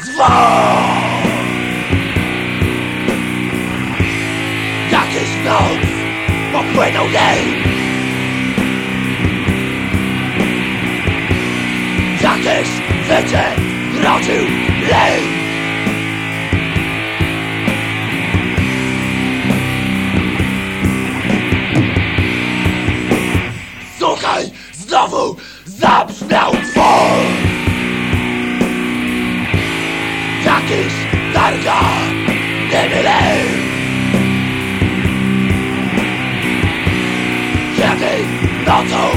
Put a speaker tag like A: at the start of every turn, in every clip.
A: dzwon! Jakieś noc? Popłynął jej Jakieś życie rodził lej Słuchaj, znowu zabrzmiał dzwon Yankees, Targa, Debilé. dat zo.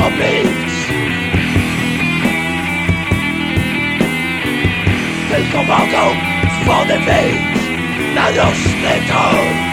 A: Być Tylko mogą z wody wyjść na roczny tor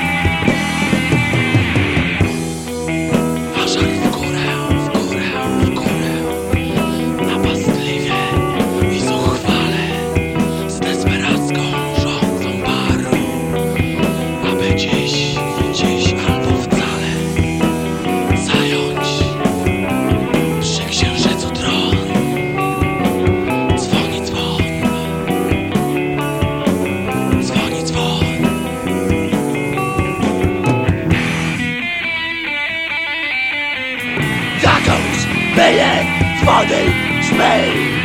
A: Spain.